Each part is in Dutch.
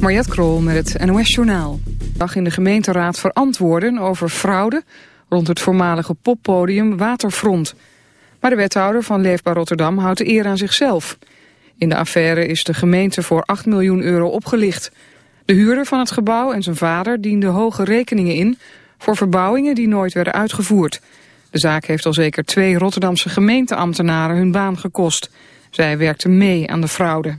Mariette Krol met het NOS Journaal. Dag in de gemeenteraad verantwoorden over fraude rond het voormalige poppodium Waterfront. Maar de wethouder van Leefbaar Rotterdam houdt de eer aan zichzelf. In de affaire is de gemeente voor 8 miljoen euro opgelicht. De huurder van het gebouw en zijn vader dienden hoge rekeningen in... voor verbouwingen die nooit werden uitgevoerd. De zaak heeft al zeker twee Rotterdamse gemeenteambtenaren hun baan gekost. Zij werkten mee aan de fraude.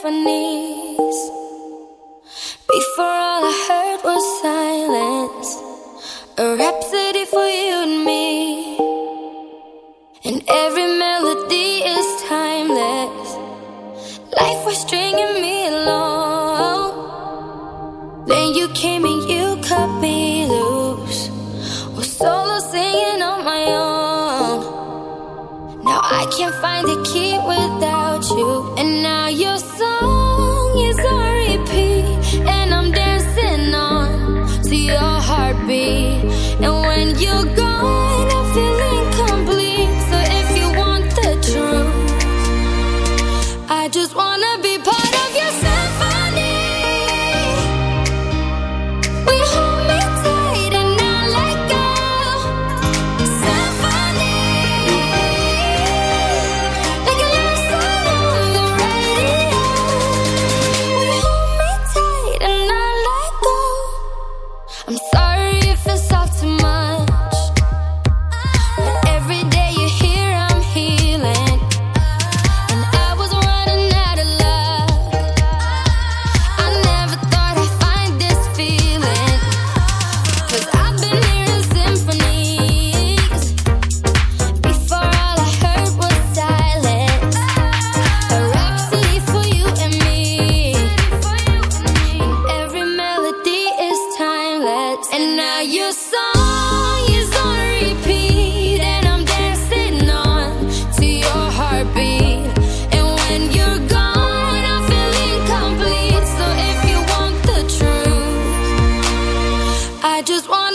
symphonies. Before all I heard was silence, a rap I just want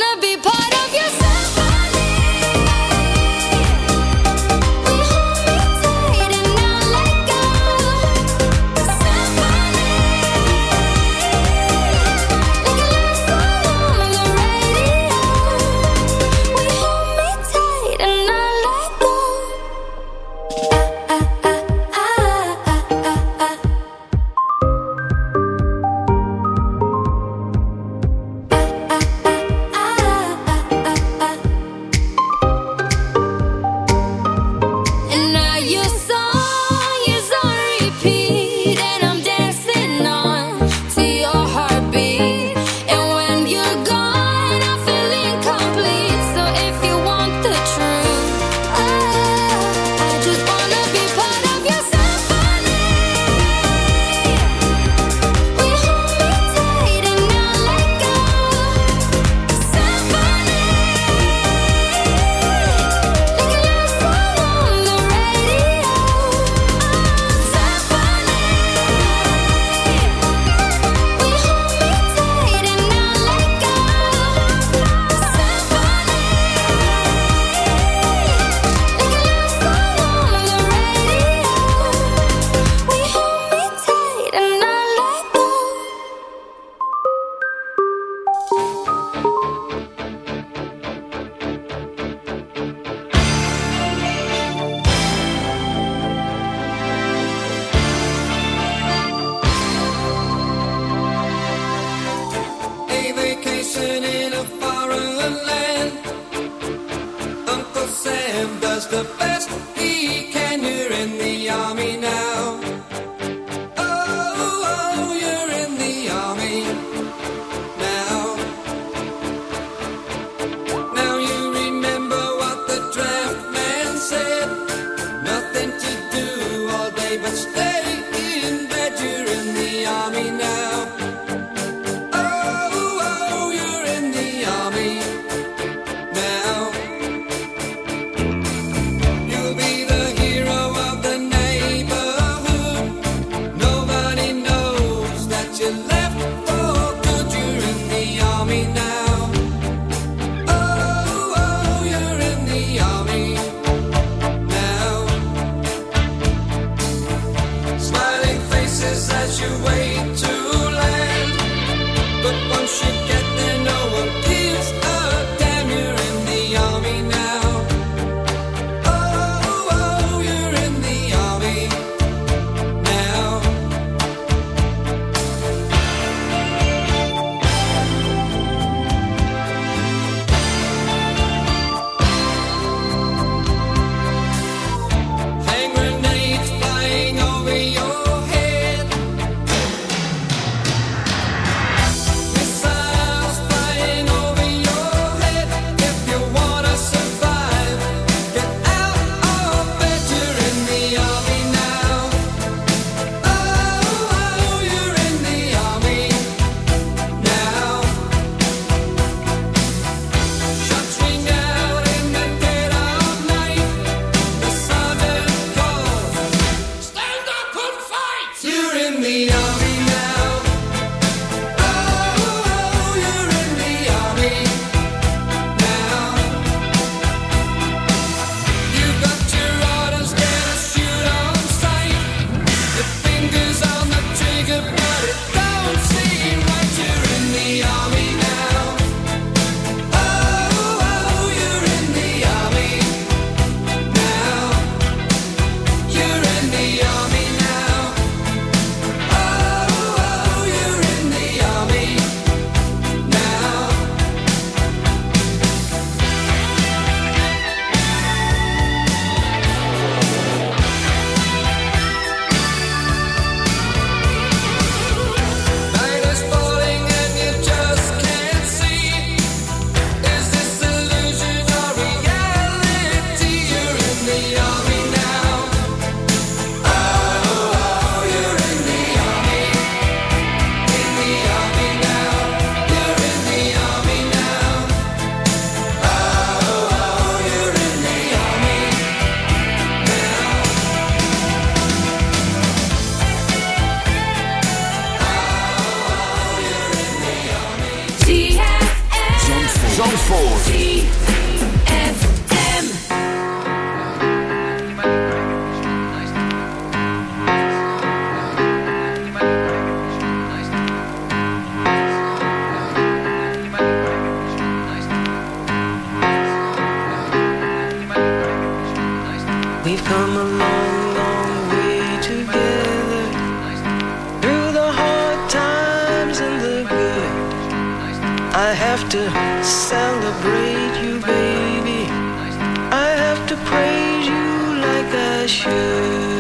也许。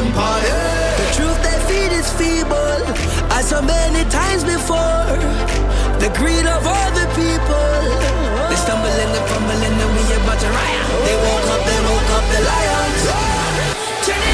empire. The truth they feed is feeble, as so many times before. The greed of all the people. They stumbling and fumbling and we about to riot. They woke up, they woke up the lions. Turn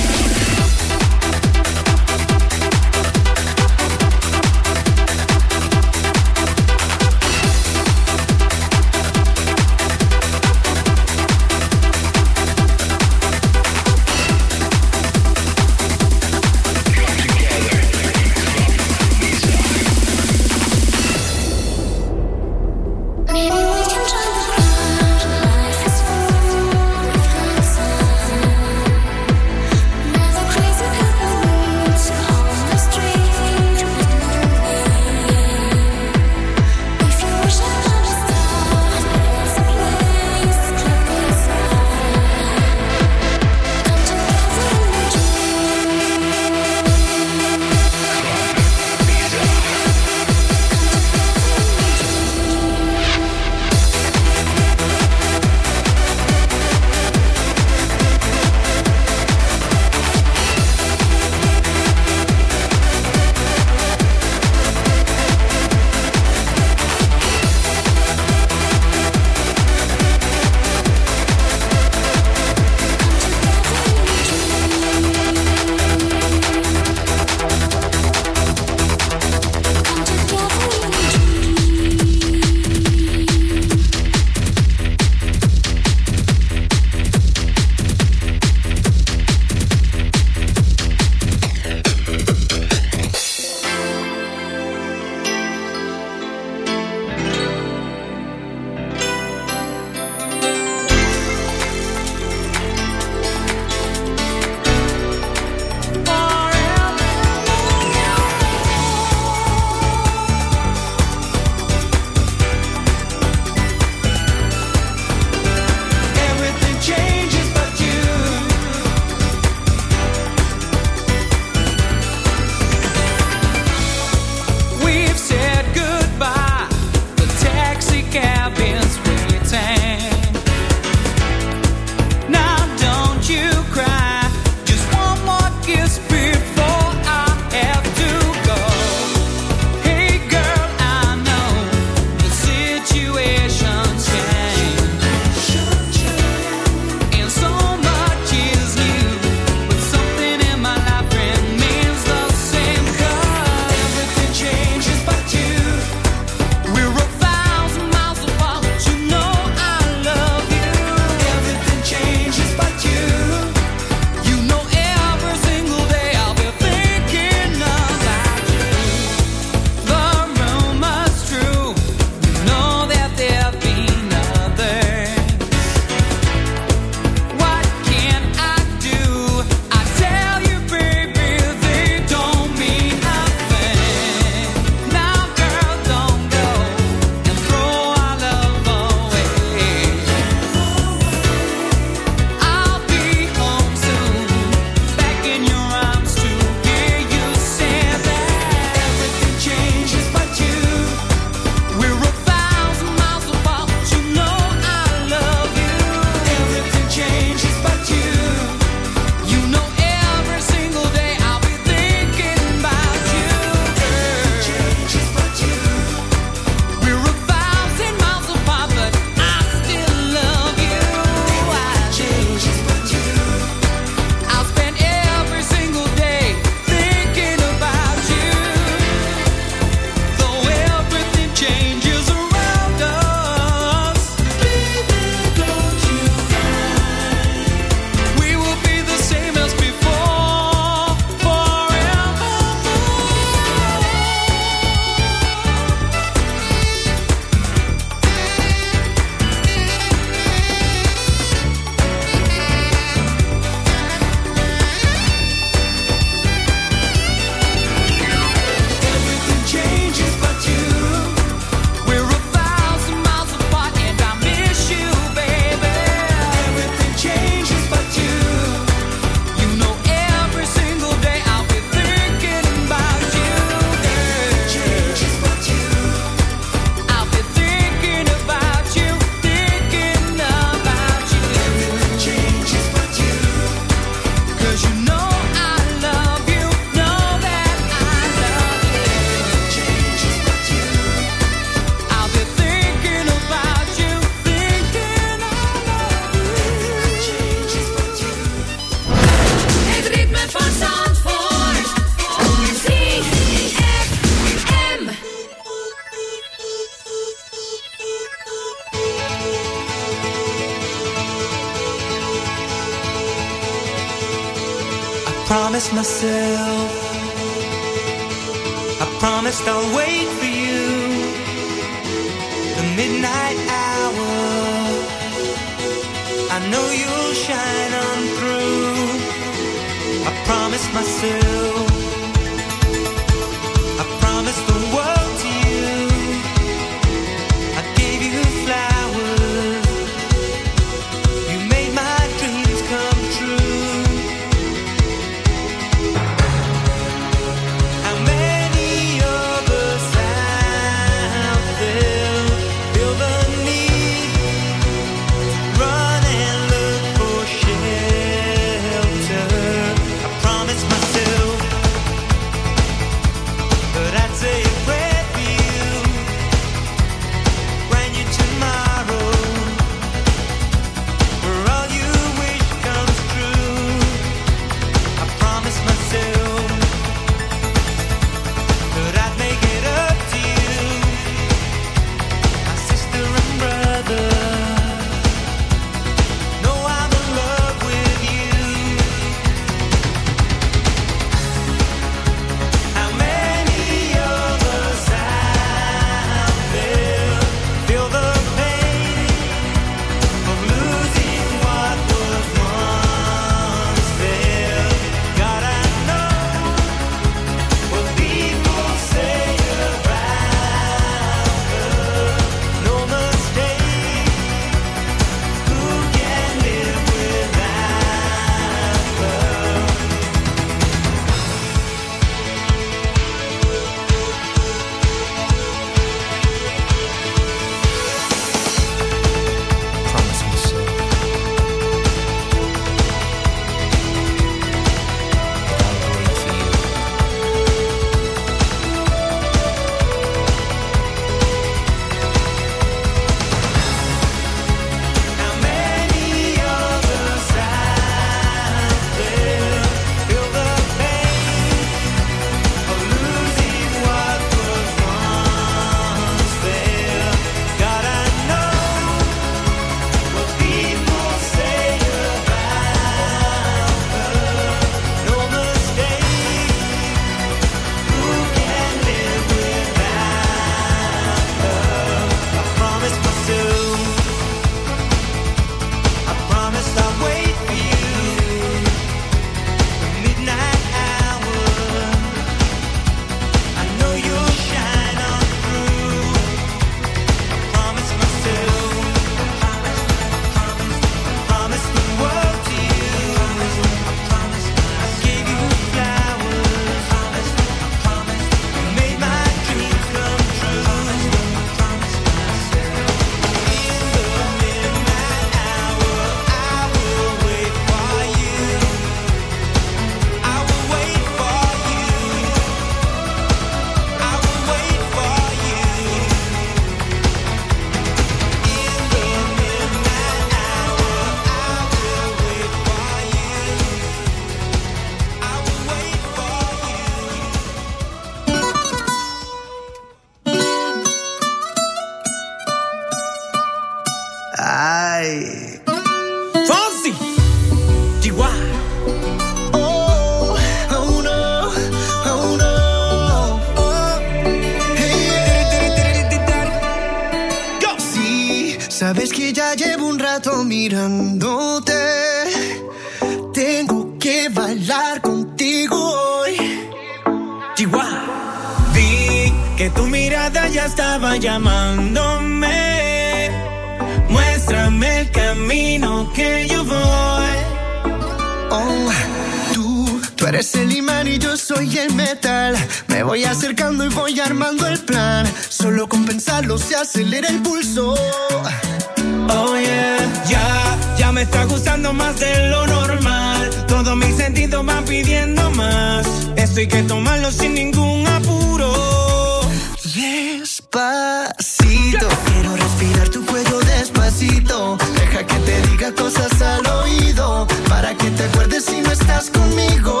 si no estás conmigo?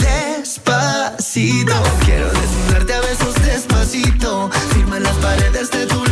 Despacito, quiero desnudarte a besos despacito. Firma las paredes de tu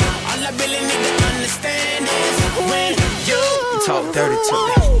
All really need to understand is when you, talk dirty to me.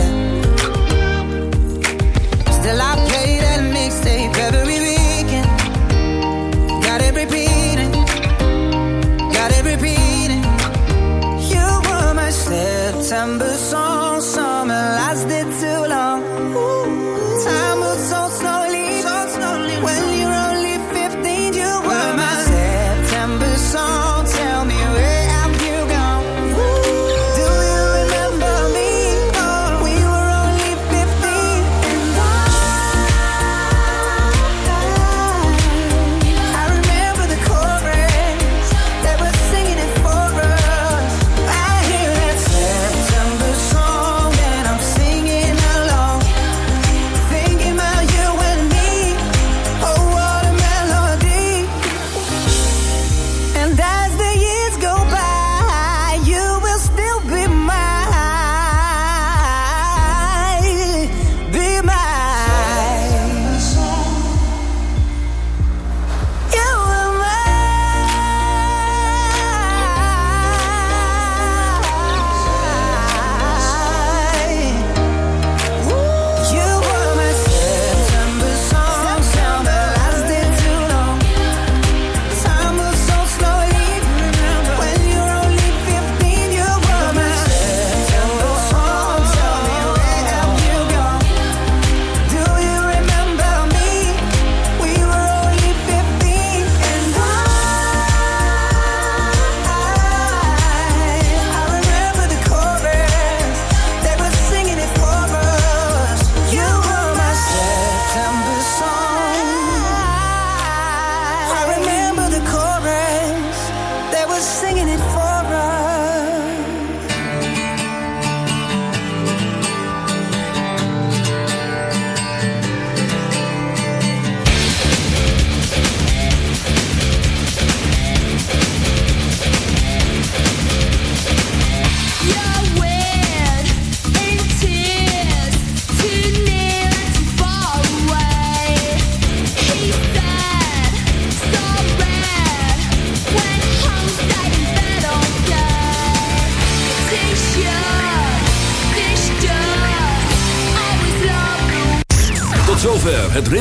December song.